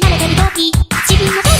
言われてる時自分の手